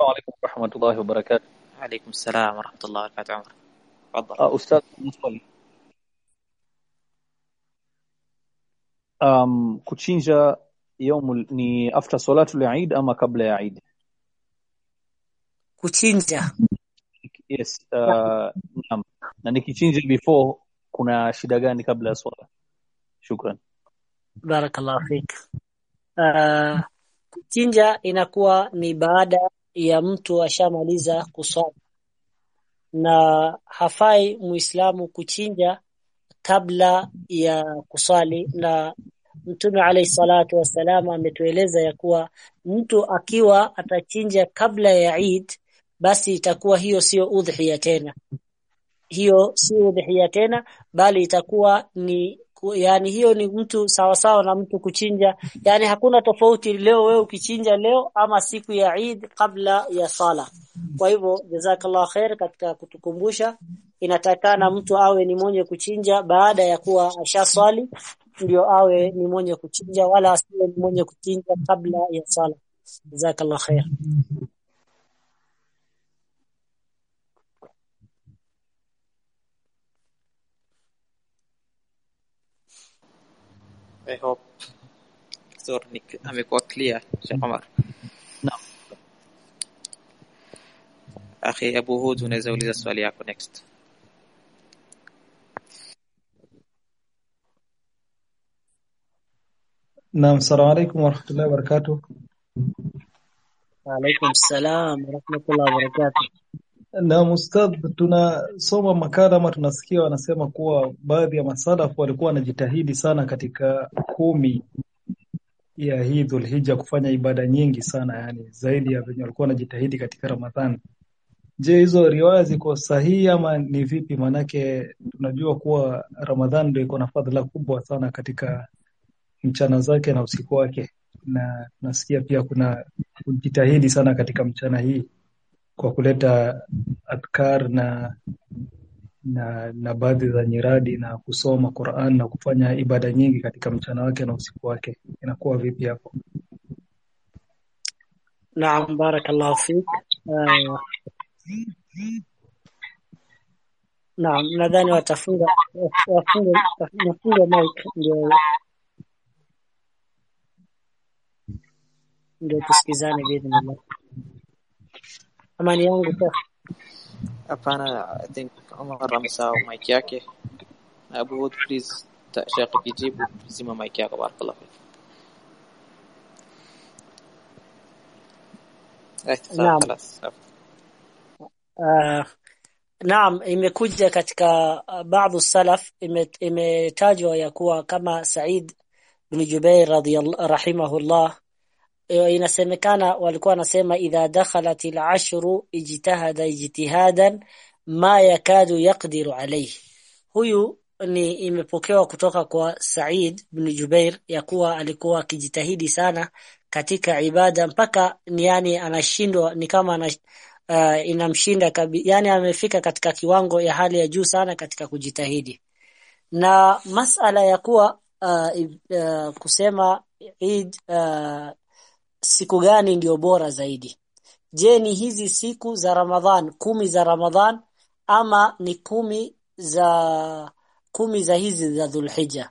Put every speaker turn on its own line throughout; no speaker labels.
السلام عليكم ورحمة الله وبركاته.
عليكم السلام ورحمة الله وبركاته عمر. تفضل.
آه، أستاذ مصطفى أم كوتشينجا يوم ني أفتر صلاة العيد أما قبل العيد؟
كوتشينجا.
Yes. آه، نعم. نعم. كوتشينجا before كنا شدغان قبل الصلاة. شكرا. بارك الله
فيك. آه، كوتشينجا kuchinja inakuwa ya mtu ashamaliza kusoma. Na hafai muislamu kuchinja kabla ya kuswali. Na Mtume alayhi salatu wassalam ametueleza ya kuwa mtu akiwa atachinja kabla ya Eid basi itakuwa hiyo sio udhiya tena. Hiyo sio udhiya tena bali itakuwa ni yani hiyo ni mtu sawasawa sawa na mtu kuchinja. Yani hakuna tofauti leo wewe ukichinja leo ama siku ya Eid kabla ya sala. Kwa hivyo jazakallah khair katika kutukumbusha inatakana mtu awe ni mwenye kuchinja baada ya kuwa ashaswali ndio awe ni mwenye kuchinja wala asiwe ni mwenye kuchinja kabla ya sala. Jazakallah khair
I hope Dr. Nick amekuwa clear Sheikh Omar
naam
akhi Abu Hud unaweza uliza swali yako next
Naam, assalamu alaikum warahmatullahi wabarakatuh.
Waalaikum salam warahmatullahi wabarakatuh.
Naam ustadh, tunasoma makala ama tunasikia wanasema kuwa baadhi ya masalafu walikuwa wanajitahidi sana katika kumi ya hii Dhulhija kufanya ibada nyingi sana, yani zaidi ya venye walikuwa wanajitahidi katika Ramadhani. Je, hizo riwaya ziko sahihi ama ni vipi? Maanake tunajua kuwa Ramadhani ndio iko na fadhila kubwa sana katika mchana zake na usiku wake, na tunasikia pia kuna kujitahidi sana katika mchana hii kwa kuleta adhkar na na na baadhi za nyiradi na kusoma Qur'an na kufanya ibada nyingi katika mchana wake na usiku wake. Inakuwa vipi hapo?
Naam, barakallahu fik. Uh, naam, nadhani watafunga wafunge wafunge mic ndio ndio tusikizane biidhnillah.
ثمانية يونغ فانا ثينك عمر رمسا ومايكياكي ابو وود بليز شاقي بيجيب زيما مايكياكي بارك الله
فيك
نعam
uh, naam imekuja katika baadhi salaf imetajwa ime ya kuwa kama Said bin Jubair radhiyallahu rahimahullah eh, inasemekana walikuwa wanasema idha dakhalat al-ashru ijtahada ijtihadan ma yakadu yaqdiru alayhi. Huyu ni imepokewa kutoka kwa Said bin Jubair ya kuwa alikuwa akijitahidi sana katika ibada mpaka ni yani anashindwa ni kama ana, uh, inamshinda kabi, yani amefika katika kiwango ya hali ya juu sana katika kujitahidi. Na masala ya kuwa uh, uh, kusema Eid uh, siku gani ndio bora zaidi? Je ni hizi siku za Ramadhan kumi za Ramadhan ama ni kumi za kumi za hizi za dhulhija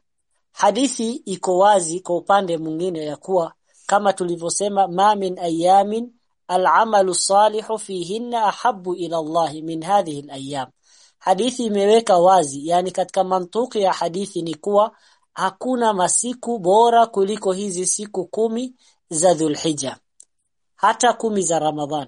hadithi iko wazi kwa upande mwingine ya kuwa kama tulivyosema ma min ayamin al'amalu salihu fihinna ahabbu ila Allah min hadhihi al-ayyam. Hadithi imeweka wazi yani katika mantuki ya hadithi ni kuwa hakuna masiku bora kuliko hizi siku kumi za Dhulhijja hata kumi za Ramadhan.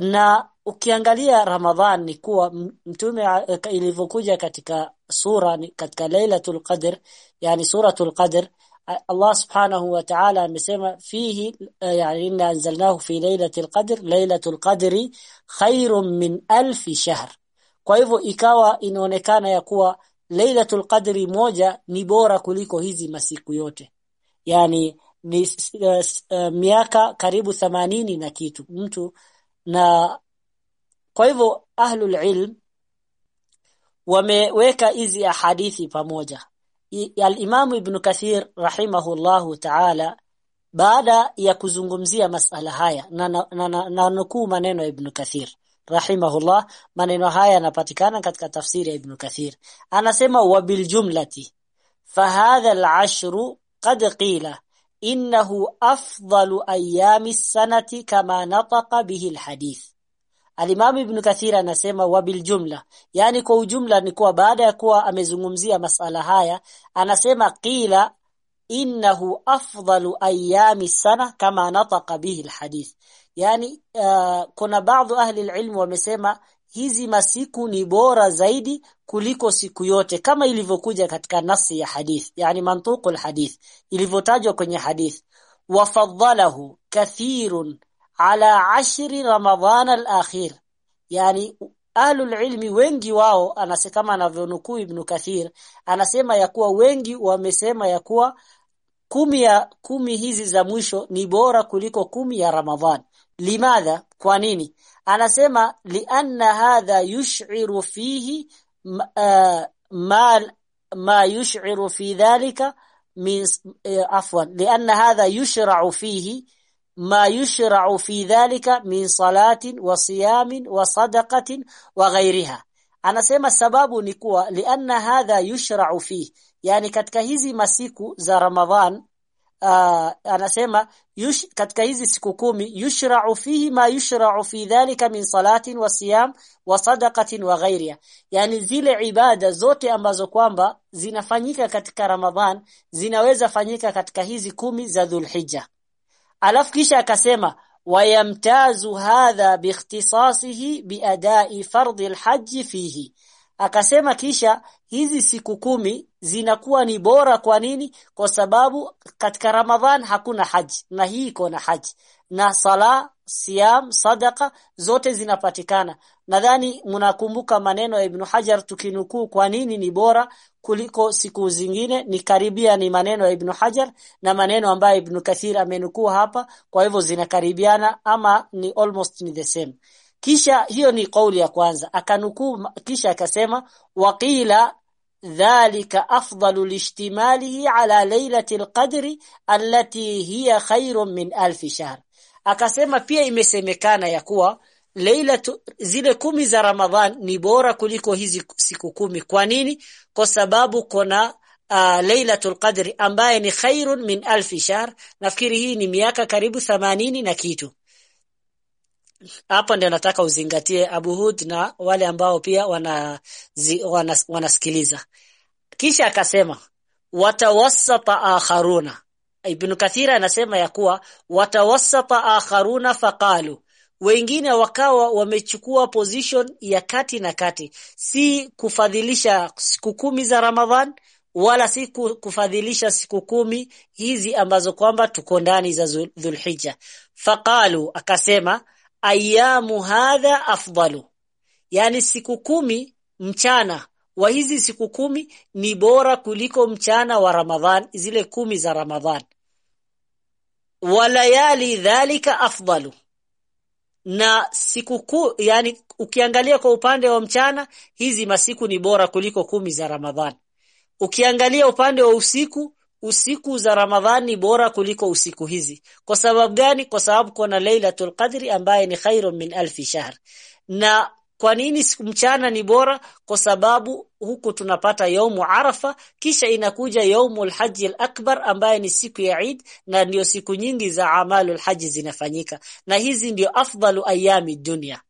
Na ukiangalia Ramadhan ni kuwa mtume ilivyokuja katika sura katika Lailatul Qadr yani suratul Qadr Allah subhanahu wa ta'ala amesema fihi eh, yani inna anzalnahu fi lailatul qadr lailatul qadri khairun min alfi shahr. Kwa hivyo ikawa inaonekana ya kuwa lailatul qadri moja ni bora kuliko hizi masiku yote. Yani ni uh, uh, miaka karibu 80 na kitu mtu. Na kwa hivyo ahlul ilm wameweka hizi ahadithi pamoja. al-Imam Ibn Kathir rahimahullahu ta'ala baada ya kuzungumzia masala haya na, na, na, na nukuu maneno ya Ibn Kathir rahimahullah maneno haya yanapatikana katika tafsiri ya Ibn Kathir. Anasema wabil jumlati fahadha al-ashru qad qila innahu afdalu ayami sanati kama nataqa bihi alhadith Alimamu Al-Imam Ibn Kathir anasema wabil jumla yani kwa ujumla ni kuwa baada ya kuwa amezungumzia masala haya anasema qila innahu afdalu ayami sana kama nataqa bihi alhadith yani uh, kuna baadhi ahli alilm wamesema hizi masiku ni bora zaidi kuliko siku yote kama ilivyokuja katika nasi ya hadith yani mantuqu alhadith ilivyotajwa kwenye hadith. Wafadhalahu kathirun ala ashri ramadhan alakhir. Yani ahlul ilmi wengi wao anasema kama anavyonukuu ibn Kathir anasema ya kuwa wengi wamesema ya kuwa kumi ya kumi hizi za mwisho ni bora kuliko kumi ya Ramadhan. Limadha? Kwa nini? Anasema lianna hadha yush'iru fihi آه، ما ما يشعر في ذلك من آه، عفوا لأن هذا يشرع فيه ما يشرع في ذلك من صلاة وصيام وصدقة وغيرها. أنا اسمع سبب ni لأن هذا يشرع فيه. يعني ketika مسيكو masiku رمضان uh, anasema yush, katika hizi siku kumi yushra'u fihi ma yushra'u fi dhalika min salatin wa siyam wa sadaqatin wa ghairiha yani zile ibada zote ambazo kwamba zinafanyika katika Ramadhan zinaweza fanyika katika hizi kumi za Dhulhijja. Alafu kisha akasema wayamtazu hadha biikhtisasihi biadai fardhi alhajj fihi. Akasema kisha hizi siku kumi zinakuwa ni bora kwa nini? Kwa sababu katika ramadhan hakuna haji na hii iko na haji. Na sala siam sadaka zote zinapatikana. Nadhani mnakumbuka maneno ya Ibn Hajar tukinukuu kwa nini ni bora kuliko siku zingine? Ni karibia ni maneno ya Ibn Hajar na maneno ambayo Ibn Kathir amenukuu hapa. Kwa hivyo zinakaribiana ama ni almost ni the same. Kisha hiyo ni kauli ya kwanza. Akanukuu kisha akasema waqila dhalika afdalu lishtimalihi ala lailati alqadri allati hiya khairun min alfi shahr akasema pia imesemekana ya kuwa Leila zile kumi za Ramadhan ni bora kuliko hizi siku kumi. Kwa nini? Kwa sababu kuna uh, Lailatul Qadri ambaye ni khairun min alfi shahr. Nafikiri hii ni miaka karibu themanini na kitu. Hapa ndio nataka uzingatie Abu Hud na wale ambao pia wana, zi, wana wanasikiliza. Kisha akasema watawassata akharuna. Ibn Kathir anasema ya kuwa watawassata akharuna faqalu wengine wakawa wamechukua position ya kati na kati si kufadhilisha siku kumi za Ramadhan wala si kufadhilisha siku kumi hizi ambazo kwamba tuko ndani za Dhulhijja faqalu akasema ayamu hadha afdalu. Yani siku kumi mchana. Wa hizi siku kumi ni bora kuliko mchana wa Ramadhan zile kumi za Ramadhan. Walayali dhalika afdalu. Na siku ku, yani ukiangalia kwa upande wa mchana hizi masiku ni bora kuliko kumi za Ramadhan. Ukiangalia upande wa usiku usiku za Ramadhani ni bora kuliko usiku hizi. Kwa sababu gani? Kwa sababu kuna Lailatul Qadri ambaye ni khairun min alfi shahr. Na kwa nini mchana ni bora? Kwa sababu huku tunapata yaumu arafa kisha inakuja yaumul Hajj al-akbar ambaye ni siku ya Eid na ndio siku nyingi za amalul haji zinafanyika. Na hizi ndio afdalu ayami dunia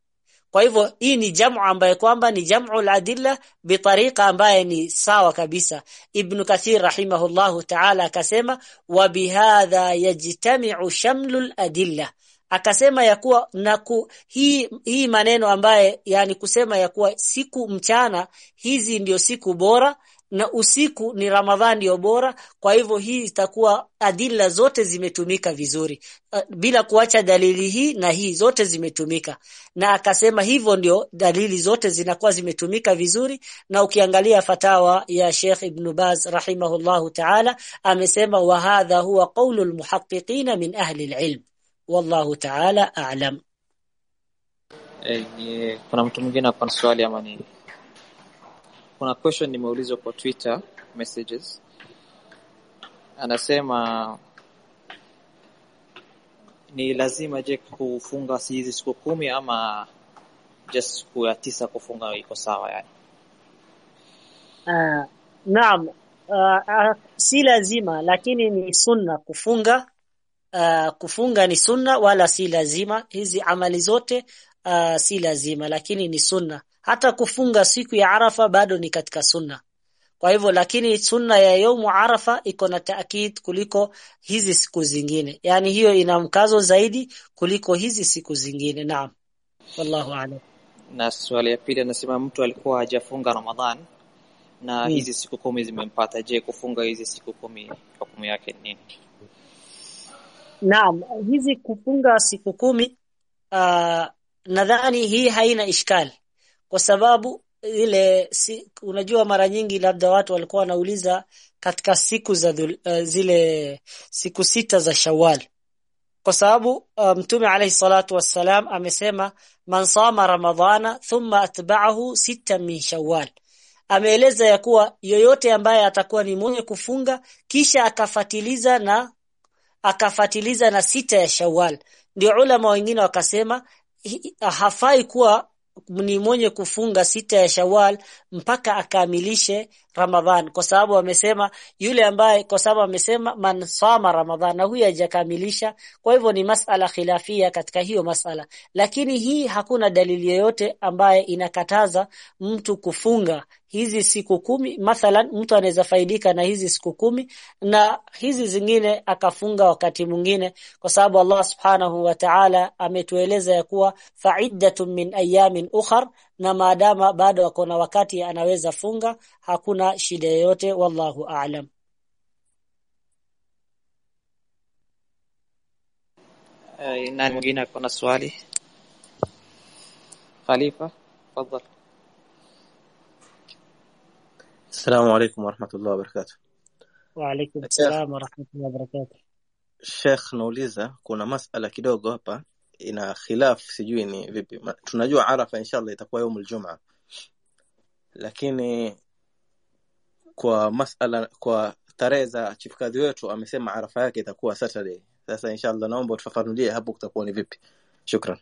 kwa hivyo hii ni jamu ambaye kwamba ni jamu al-adilla bitariqa ambaye ni sawa kabisa. Ibn kathir rahimahullahu ta'ala akasema wa bihadha yajtami'u shamlul adilla akasema ya kuwa na ku, hii hii maneno ambaye yani kusema ya kuwa siku mchana hizi ndio siku bora na usiku ni Ramadhani ndio bora. Kwa hivyo hii itakuwa adila zote zimetumika vizuri. Uh, bila kuacha dalili hii na hii zote zimetumika. Na akasema hivyo ndio dalili zote zinakuwa zimetumika vizuri. Na ukiangalia fatawa ya Sheikh Ibn Baz rahimahullahu ta'ala amesema wa hadha huwa qaulul muhaqqiqina min ahli alilm. Wallahu ta'ala a'lam.
Eh, kuna mtu mwingine ako swali ama nini? Kuna question nimeulizwa kwa Twitter messages. Anasema ni lazima je kufunga hizi siku kumi ama just siku ya tisa kufunga iko sawa yani?
Uh, naam. Uh, uh, si lazima lakini ni sunna kufunga. Uh, kufunga ni sunna wala si lazima. Hizi amali zote uh, si lazima lakini ni sunna hata kufunga siku ya Arafa bado ni katika sunna. Kwa hivyo lakini sunna ya yaumu Arafa iko na taakid kuliko hizi siku zingine. Yani hiyo ina mkazo zaidi kuliko hizi siku zingine. Naam. Wallahu a'lam.
Na swali ya pili anasema mtu alikuwa hajafunga Ramadhan na
Hmm.
hizi siku kumi zimempata. Je kufunga hizi siku kumi hukumu yake ni nini?
Naam, hizi kufunga siku kumi uh, nadhani hii haina ishkali kwa sababu ile si, unajua mara nyingi labda watu walikuwa wanauliza katika siku za dhul, uh, zile siku sita za Shawwal kwa sababu uh, Mtume alayhi salatu wassalam amesema man sama ramadhana thumma atba'ahu sita min Shawwal ameeleza ya kuwa yoyote ambaye atakuwa ni mwenye kufunga kisha akafatiliza na akafatiliza na sita ya Shawwal. Ndio ulama wengine wakasema hafai kuwa ni mwenye kufunga sita ya Shawwal mpaka akamilishe Ramadhan. Kwa sababu amesema yule ambaye kwa sababu amesema man sama Ramadhan na huyu hajakamilisha kwa hivyo ni masala khilafia katika hiyo masala. Lakini hii hakuna dalili yoyote ambaye inakataza mtu kufunga hizi siku kumi mathalan mtu anaweza faidika na hizi siku kumi na hizi zingine akafunga wakati mwingine kwa sababu Allah subhanahu wa ta'ala ametueleza ya kuwa fa'iddatun min ayamin ukhar na maadama bado wako na wakati anaweza funga hakuna shida yoyote wallahu a'lam.
Ai nani mwingine akona swali? Khalifa tafadhali
السلام عليكم ورحمة الله وبركاته
wa alaykum
Sheikh,
salam wa rahmatullahi wa barakatuh
Sheikh nauliza kuna masala kidogo hapa ina khilaf sijui ni vipi Ma- tunajua Arafa inshallah itakuwa يوم الجمعة lakini kwa masala kwa tarehe za chief kadhi wetu amesema Arafa yake itakuwa Saturday sasa inshallah naomba tufafanulie hapo kutakuwa ni vipi shukran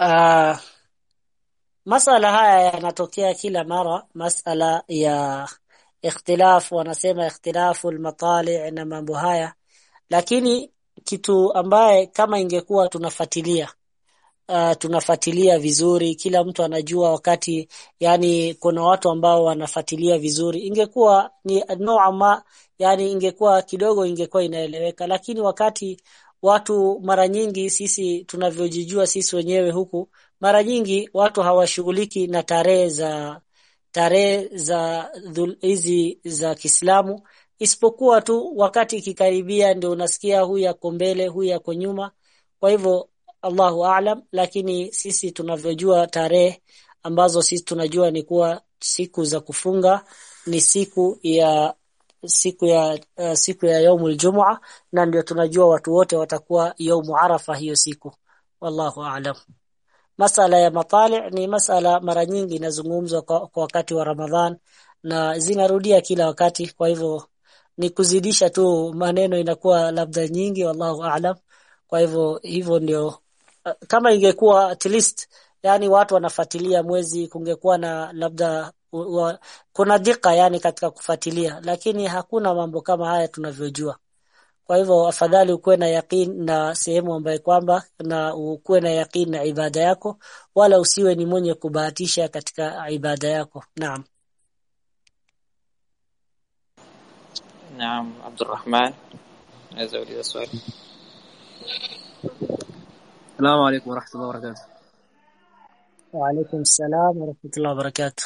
uh, masala haya yanatokea kila mara masala ya ikhtilaf wanasema ikhtilafu almatali na mambo haya. Lakini kitu ambaye kama ingekuwa tunafatilia uh, tunafatilia vizuri kila mtu anajua wakati yani kuna watu ambao wanafatilia vizuri ingekuwa ni noama, yani ingekuwa kidogo ingekuwa inaeleweka. Lakini wakati watu mara nyingi sisi tunavyojijua sisi wenyewe huku mara nyingi watu hawashughuliki na tarehe za tarehe za hizi za Kiislamu. Isipokuwa tu wakati ikikaribia ndio unasikia huyu yako mbele huyu yako nyuma. Kwa hivyo Allahu aalam lakini sisi tunavyojua tarehe ambazo sisi tunajua ni kuwa siku za kufunga ni siku ya siku ya uh, siku ya yaumul jumua na ndio tunajua watu wote watakuwa yaumu arafa hiyo siku. Wallahu aalam masala ya matali ni masala mara nyingi inazungumzwa kwa, kwa wakati wa Ramadhan na zinarudia kila wakati. Kwa hivyo ni kuzidisha tu maneno inakuwa labda nyingi wallahu aalam. Kwa hivyo hivyo ndio uh, kama ingekuwa at least yani watu wanafuatilia mwezi kungekuwa na labda kuna dika yani katika kufuatilia. Lakini hakuna mambo kama haya tunavyojua kwa hivyo afadhali ukuwe na yaqeen na sehemu ambayo kwamba na ukuwe na yaqeen na ibada yako wala usiwe ni mwenye kubahatisha katika ibada yako. Naam.
Naam, Abdurrahman. Naweza uliza swali.
Assalamu alaykum wa rahmatullahi wa barakatuh.
Wa alaykum salam wa rahmatullahi wa barakatuh.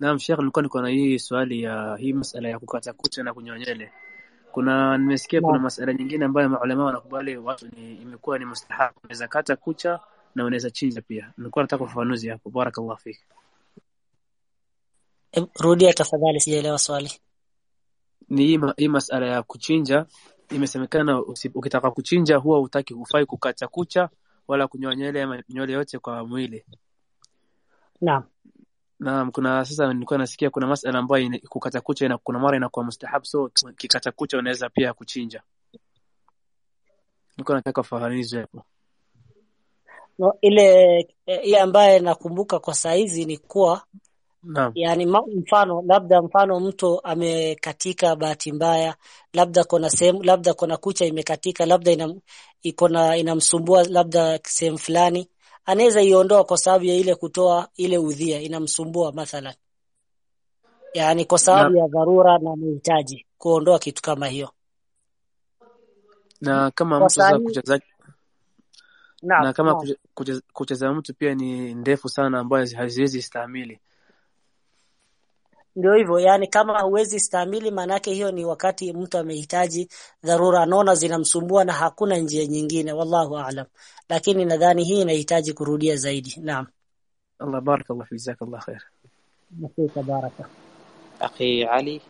Naam, Sheikh nilikuwa niko na hii swali ya hii masala ya kukata kucha na kunyonyele nywele. Kuna nimesikia kuna
masuala
masala nyingine ambayo maulama wanakubali watu ni imekuwa ni mustahabu. Unaweza kata kucha na unaweza chinja pia. Nilikuwa nataka ufafanuzi hapo. Barakallahu fik.
Rudia tafadhali sijaelewa swali
Ni hii, ma, hii masala ya kuchinja imesemekana ukitaka kuchinja huwa utaki ufai kukata kucha wala kunyoa nywele ama nywele yote kwa mwili.
naam
Naam, kuna sasa nilikuwa nasikia kuna masala ambayo kukata kucha ina, kuna mara inakuwa mustahab, so kikata kucha unaweza pia kuchinja. Nilikuwa nataka ufafanuzi hapo.
No, ile ile ambaye nakumbuka kwa saizi ni kuwa
Naam,
yani mfano labda mfano mtu amekatika bahati mbaya labda kuna sehemu labda kuna kucha imekatika labda ina iko na inamsumbua labda sehemu fulani anaweza iondoa kwa sababu ya ile kutoa ile udhia inamsumbua mathalan. Yani kwa sababu ya dharura na mahitaji kuondoa kitu kama hiyo.
Na kama mtu sasa kucheza
naam
na kama
naam.
kucha, kucha, kucha za mtu pia ni ndefu sana ambayo haziwezi stahimili.
Ndio hivyo yani, kama huwezi stahimili, maanake hiyo ni wakati mtu amehitaji dharura, anaona zinamsumbua na hakuna njia nyingine, wallahu aalam. Lakini nadhani hii inahitaji kurudia zaidi. Naam,
Allah barakallah fi jazakallah khair.
nafika baraka.
Akhi Ali,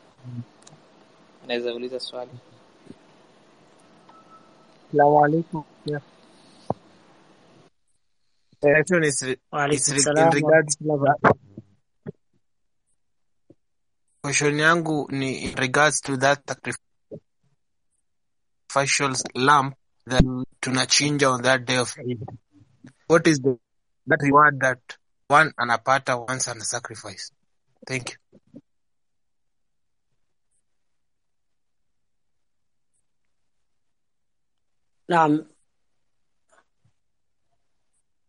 anaweza uliza swali?
Salamu alaykum. Yeah. Question yangu ni in regards to that sacrificial lamb that tunachinja on that day of Eid. What is the that reward that one anapata once ana sacrifice? Thank you.
Naam,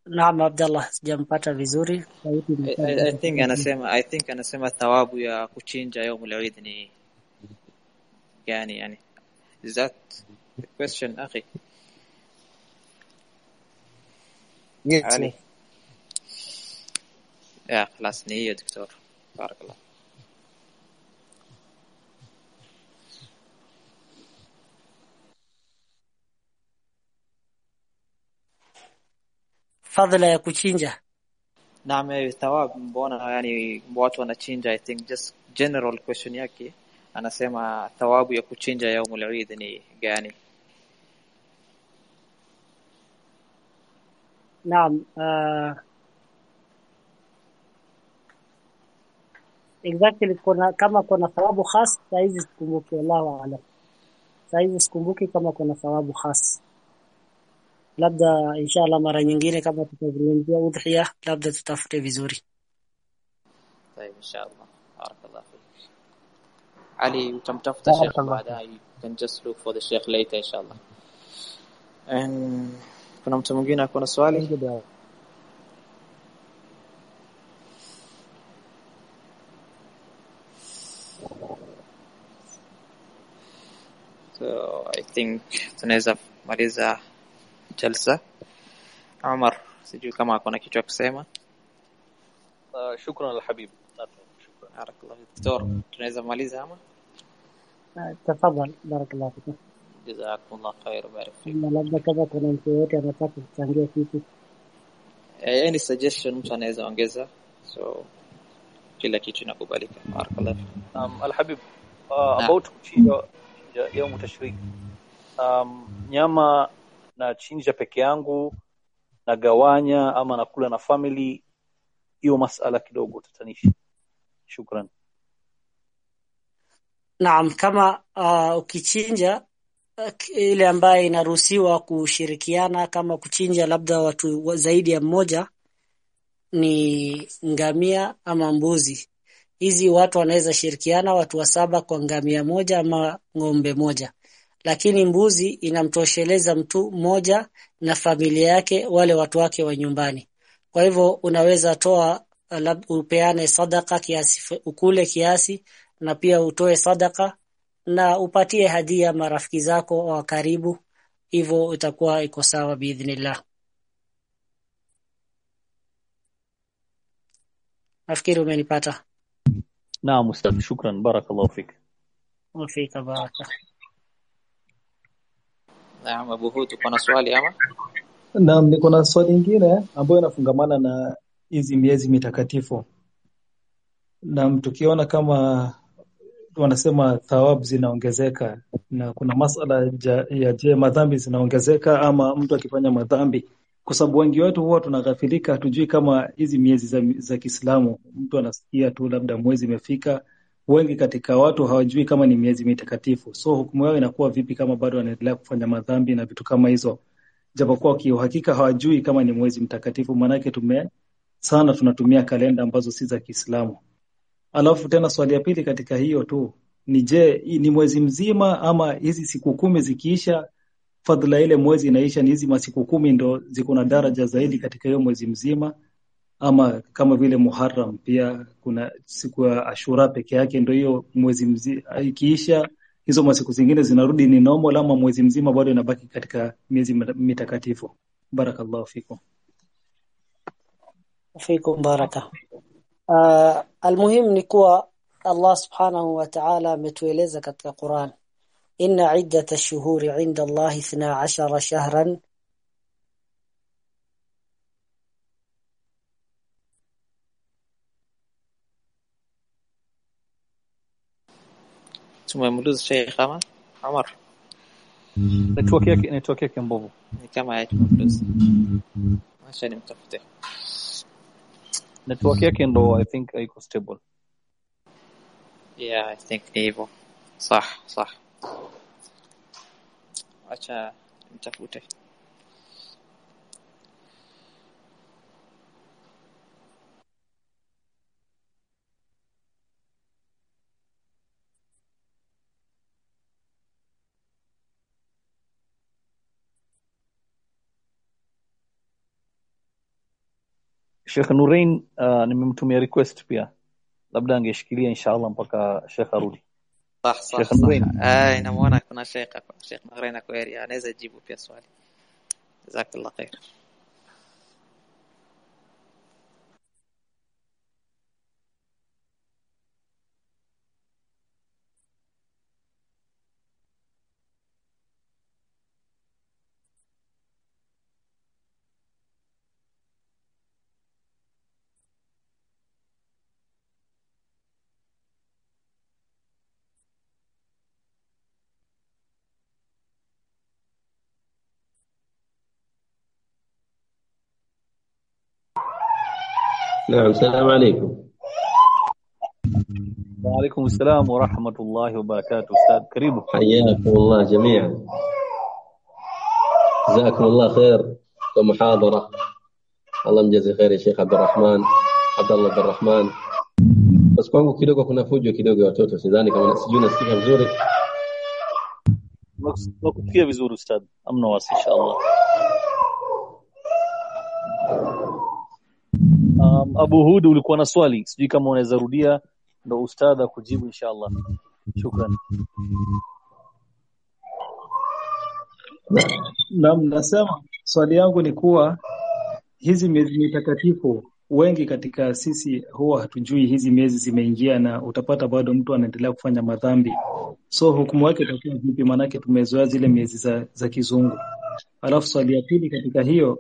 naam Abdallah, sijampata vizuri.
I, I, I think anasema I think anasema thawabu ya kuchinja yaumul Eid ni gani yani? Is that the question akhi?
Yes.
Ya, خلاص ni hiyo doktor. Barakallah.
Fadhila ya kuchinja.
Naam, eh, thawab mbona yani watu wanachinja I think just general question yake anasema thawabu ya kuchinja yaumul Eid ni gani?
Naam, uh, exactly kuna kama kuna thawabu khas hizi sikumbuki, wallahu aalam. Saizi sikumbuki kama kuna thawabu khas. Labda inshallah mara nyingine kama tutazungumzia udhiya, labda tutafute vizuri.
طيب ان شاء الله بارك الله فيك علي utamtafuta Sheikh
Barakallah.
baadaye you can just look for the Sheikh later inshallah and kuna mtu mwingine ako na swali so I think tunaweza maliza jalsa Umar sijui kama ako na kitu ya kusema
Uh, shukran alhabib. Shukran.
barakallah doktor tunaweza maliza ama
Ah, Tafadhal, barakallahu fikum.
jazakumullah khair barik fik
Na labda kama kuna mtu yoyote anataka kuchangia kitu.
Eh, any suggestion mtu anaweza ongeza so kila kitu inakubalika barakallah
Um, alhabib uh, about kuchinja ya yaumu tashrik. Um, nyama na chinja peke yangu nagawanya ama nakula na family, hiyo masala kidogo tatanishi. Shukran.
Naam, kama uh, ukichinja uh, ile ambaye inaruhusiwa kushirikiana kama kuchinja labda watu zaidi ya mmoja ni ngamia ama mbuzi. Hizi watu wanaweza shirikiana watu wa saba kwa ngamia moja ama ng'ombe moja, lakini mbuzi inamtosheleza mtu mmoja na familia yake, wale watu wake wa nyumbani. Kwa hivyo unaweza toa uh, lab- upeane sadaka kiasi, ukule kiasi na pia utoe sadaka na upatie hadia marafiki zako wa karibu, hivyo itakuwa iko sawa biidhnillah. Nafikiri umenipata.
Naam ustadh, shukran, barakallahu fik.
Wafika baraka.
Naam Abu Hud uko na swali ama
Naam, niko na swali lingine ambayo inafungamana na hizi miezi mitakatifu. Naam, tukiona kama wanasema thawabu zinaongezeka na kuna masala ja, ya je madhambi zinaongezeka ama mtu akifanya madhambi kwa sababu wengi wetu huwa tunaghafilika, hatujui kama hizi miezi za, za Kiislamu, mtu anasikia tu labda mwezi imefika. Wengi katika watu hawajui kama ni miezi mitakatifu, so hukumu yao inakuwa vipi kama bado wanaendelea kufanya madhambi na vitu kama hizo, japokuwa kiuhakika hawajui kama ni mwezi mtakatifu, maanake tume sana tunatumia kalenda ambazo si za Kiislamu. Alafu tena swali ya pili katika hiyo tu ni je, ni mwezi mzima ama hizi siku kumi zikiisha fadhila ile mwezi inaisha, ni hizi masiku kumi ndo ziko na daraja zaidi katika hiyo mwezi mzima, ama kama vile Muharram pia kuna siku ya Ashura peke yake ndo hiyo mwezi mzima ikiisha, hizo masiku zingine zinarudi ni normal, ama mwezi mzima bado inabaki katika miezi mitakatifu. Barakallahu fikum.
fikum baraka. Uh, almuhim ni kuwa Allah subhanahu wa ta'ala ametueleza katika Quran inna iddatash shuhuri 'inda Allah 12 shahran
Tumemuuliza Sheikh kama Umar
network yake network yake mbovu
ni kama yeye tumemuuliza. Acha nimtafute.
network yake ndo i think haiko stable
Yeah, I think ni hivyo. Sah, sah. Acha nimtafute.
Sheikh Nurain uh, nimemtumia request pia labda angeshikilia inshallah mpaka Sheikh arudi
Sah, sah,
Sheikh. Nurain.
Ah, inamwona kuna Sheikh hapa. Sheikh Nurain. Anaweza jibu pia swali. Jazakallah khair.
نعم السلام عليكم.
وعليكم السلام ورحمة الله وبركاته أستاذ كريم.
حياكم الله جميعا. جزاكم الله خير المحاضرة الله مجزي خير يا شيخ عبد الرحمن عبد الله عبد الرحمن. بس كونغو كيدوغو كنا فوجو كيدوغو يا توتو سيزاني كمان
سجونا سكيكا بزوري. مكتوب فيها بزور أستاذ. أمن واسي إن شاء الله. Um, Abu Hud ulikuwa na swali sijui kama unaweza rudia ndo ustadha kujibu inshallah shukran
Naam, nasema swali yangu ni kuwa hizi miezi mitakatifu wengi katika sisi huwa hatujui hizi miezi zimeingia, na utapata bado mtu anaendelea kufanya madhambi. So hukumu yake itakuwa vipi? Maanake tumezoea zile miezi za, za kizungu. Alafu swali ya pili katika hiyo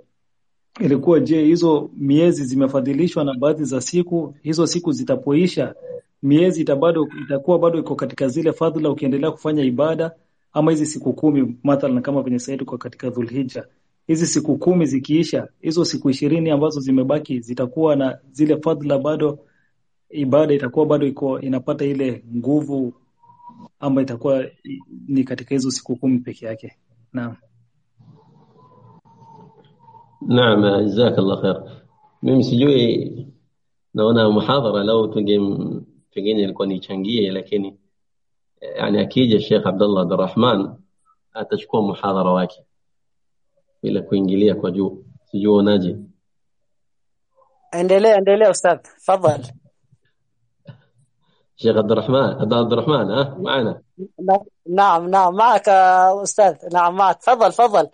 ilikuwa je, hizo miezi zimefadhilishwa na baadhi za siku, hizo siku zitapoisha miezi itabado itakuwa bado iko katika zile fadhila ukiendelea kufanya ibada, ama hizi siku kumi mathalan kama venye sasa tuko katika Dhulhijja, hizi siku kumi zikiisha, hizo siku ishirini ambazo zimebaki zitakuwa na zile fadhila bado, ibada itakuwa bado iko inapata ile nguvu, ama itakuwa ni katika hizo siku kumi peke yake? Naam.
نعم جزاك الله خير. ممسجوي أنا محاضرة لو تقيم تقيني الكوني تشانجية لكن يعني أكيد الشيخ عبد الله عبد الرحمن أتشكو محاضرة واكي. إلى كوينجليا كوجو سيجو ناجي.
عندي ليه عندي ليه
أستاذ تفضل. شيخ عبد الرحمن عبد
الرحمن ها معنا. نعم نعم معك أستاذ نعم معك.
تفضل تفضل.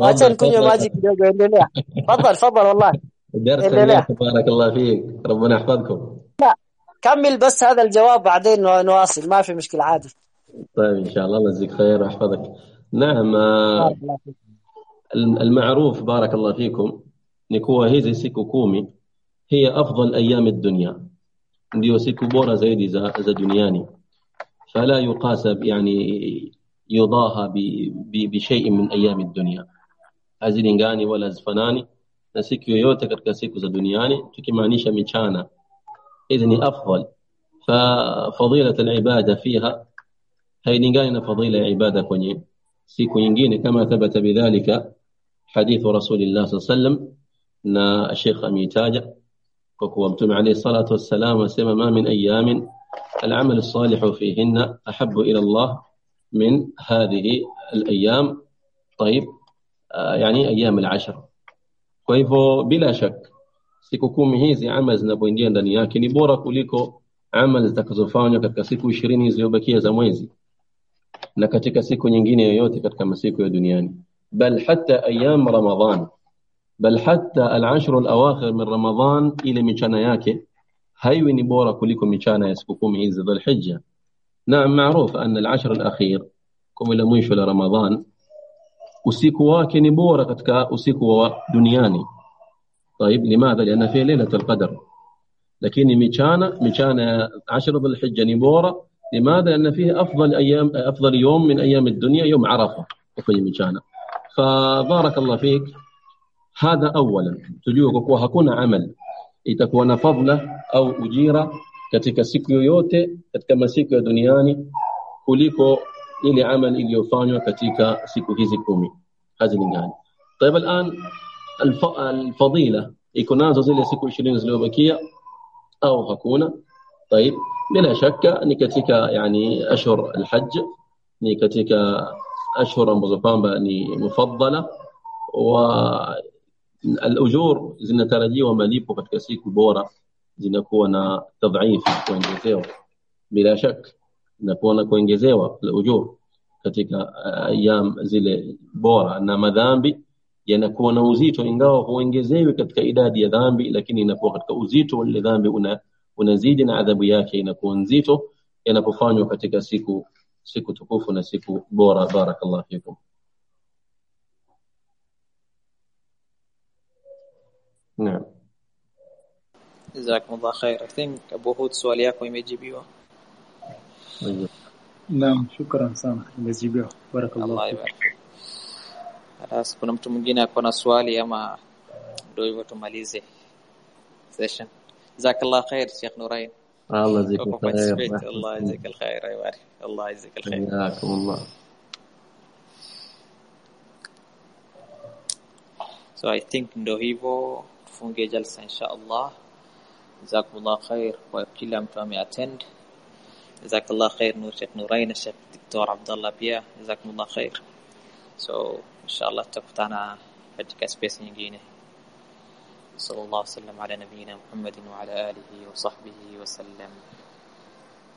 ما كان كنا ماجي كيوغو الا
لا
تفضل
تفضل والله. بارك الله فيك. ربنا يحفظكم.
لا كمل بس هذا الجواب بعدين نواصل. ما في مشكلة عادي.
طيب إن شاء الله الله يجزيك خير ويحفظك. نعم آه، المعروف بارك الله فيكم نكوا هيزي سيكو كومي هي أفضل أيام الدنيا. ديو سيكو بورا زيدي زا دنياني. فلا يقاس يعني يضاهى بشيء من أيام الدنيا. Hazilingani wala hazifanani na siku yoyote katika siku za duniani tukimaanisha michana idh ni afdal fa fadilat alibada fiha hailingani na fadila ya ibada kwenye siku nyingine kama thabata bidhalika hadithu rasulillah sallallahu alaihi na Sheikh ameitaja kwa kuwa mtume alayhi salatu wassalam asema ma min ayamin العمل الصالح فيهن أحب إلى الله من هذه الأيام طيب آه يعني أيام العشر kwa hivyo bila shak siku kumi hizi amal zinapoingia ndani yake ni bora kuliko amal zitakazofanywa katika siku ishirini zilizobakia za mwezi na katika siku nyingine yoyote katika masiku ya duniani bal hata ayam ramadan bal hata al-ashr al-awakhir min ramadan ile michana yake haiwi ni bora kuliko michana ya siku kumi hizi dhulhijja naam maarufu anna al-ashr al-akhir kumi la mwisho la ramadan usiku wake ni bora katika usiku wa duniani. طيب لماذا لأن فيه ليله القدر لكن ميشانا ميشانا 10 ذو الحجه نبورة لماذا لأن فيه افضل أيام افضل يوم من أيام الدنيا يوم عرفه في ميشانا فبارك الله فيك هذا اولا tujue kwa hakuna amal. Itakuwa na fadla au ujira katika siku yoyote katika masiku ya duniani kuliko ile amal iliyofanywa katika siku hizi kumi hazilingani طيب الان الفضيله iko nazo zile siku 20 zilizobakia au hakuna طيب bila shaka ni katika yani ashhur alhajj ni katika ashhur ambazo kwamba ni mufaddala wa alujur zinatarajiwa malipo katika siku bora zinakuwa na tadhifu kuongezewa bila shaka na kuongezewa ujur katika ayam zile bora na madhambi yanakuwa na uzito ingawa huongezewi katika idadi ya dhambi lakini inakuwa katika uzito wa dhambi una unazidi na adhabu yake inakuwa nzito yanapofanywa katika siku siku tukufu na siku bora. Barakallahu fikum. Naam.
Jazakumullah khair i think abu hud swali yako imejibiwa
Naam, shukran sana. Imejibiwa. Barakallahu
Alas, kuna mtu mwingine ako na swali ama ndio hivyo tumalize session jazakallah khair Sheikh Nurain
Allah
kuparticipate
khair
Allah yajzak alkhair aywari Allah alkhair
حياكم الله
so i think ndio hivyo tufunge jalsa insha Allah jazakumullah khair kwa kila mtu ameattend جزاك الله خير نور شيخ نورين الشيخ الدكتور عبد الله بيا جزاكم الله خير. سو so, إن شاء الله تفتانا فجك سبيس نجينه صلى الله وسلم على نبينا محمد وعلى آله وصحبه وسلم.